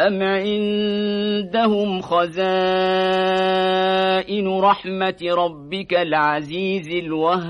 أم عندهم خزائن رحمة ربك العزيز الوهاب